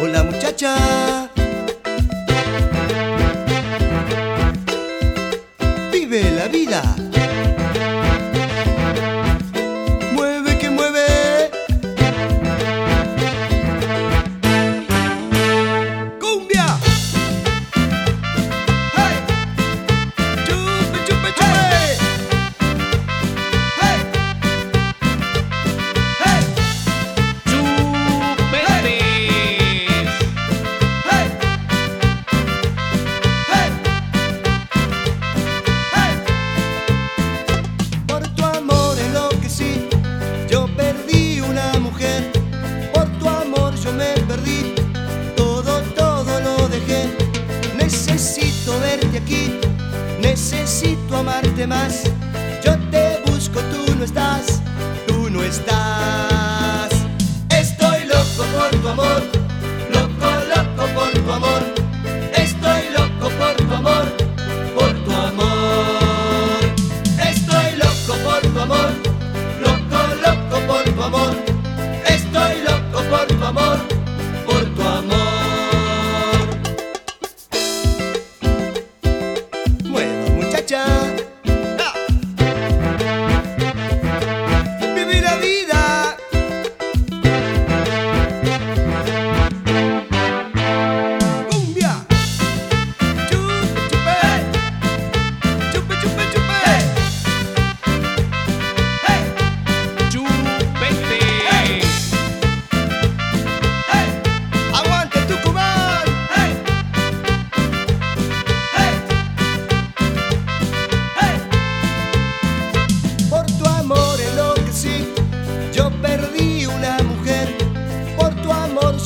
Hola muchacha. necesito amarte más. Yo te busco, tú no estás, tú no estás. Estoy loco por tu amor.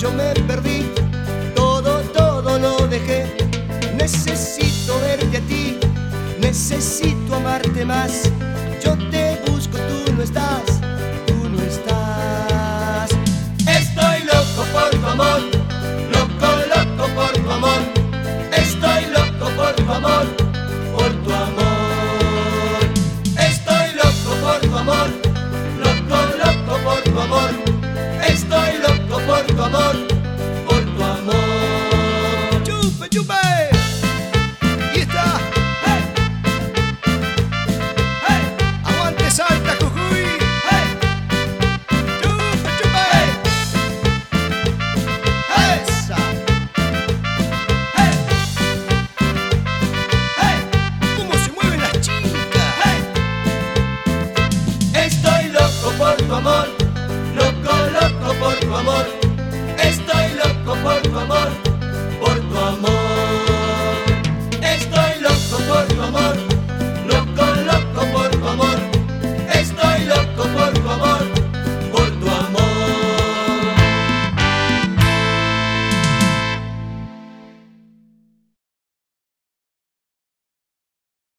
yo me perdí, todo, todo lo dejé. Necesito verte a ti, necesito amarte más. Yo te busco, tú no estás, tú no estás. Estoy loco por tu amor, loco, loco por tu amor. Estoy loco por tu amor, por tu amor. Estoy loco por tu amor. amor, loco, loco por tu amor, estoy loco por tu amor.